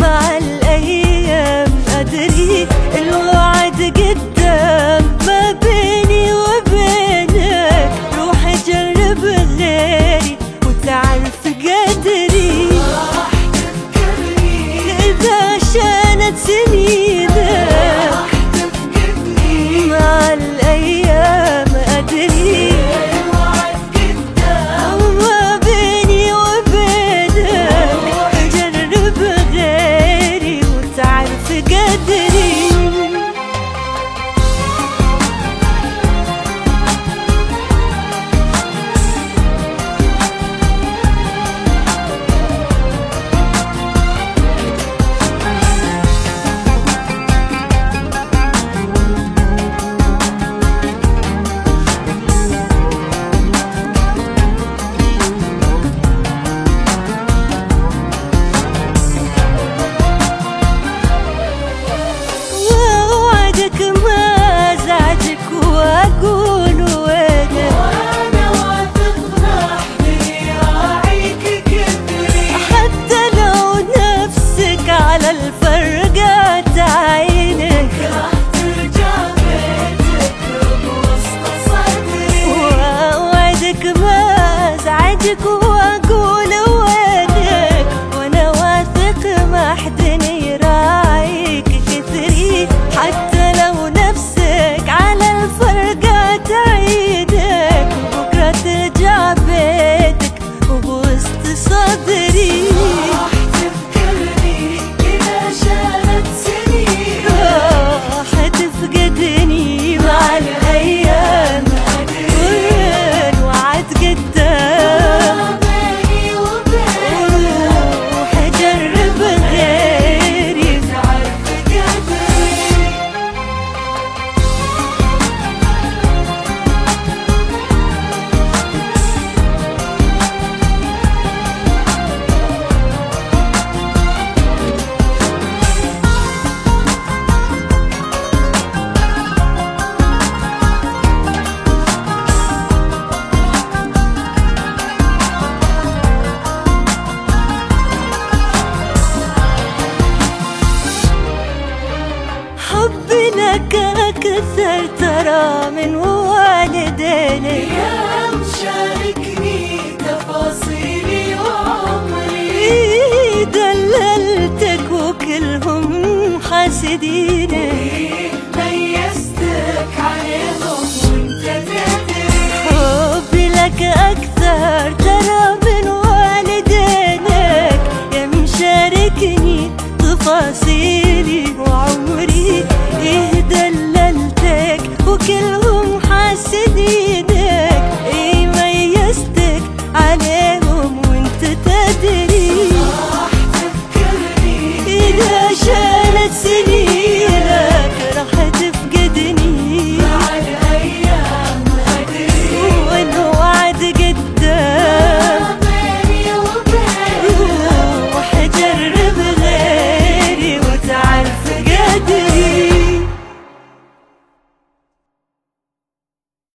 مع الأيام. أدري الوعد قدام. ما بيني وبينك روح جرب غيري وتعرف قدري. إذا شانت سنين على الفرقة عينك ترجع بيتك وسط صدري وأوعدك ما أزعجك وأقول وينك. وأنا واثق ما حد لك أكثر ترى من والديني يا مشاركني تفاصيلي وعمري دللتك وكلهم حاسديني ميزتك عليهم وانت تدري حبي لك أكثر ترى من والدينك. يا مشاركني تفاصيلي وعمري. إيه que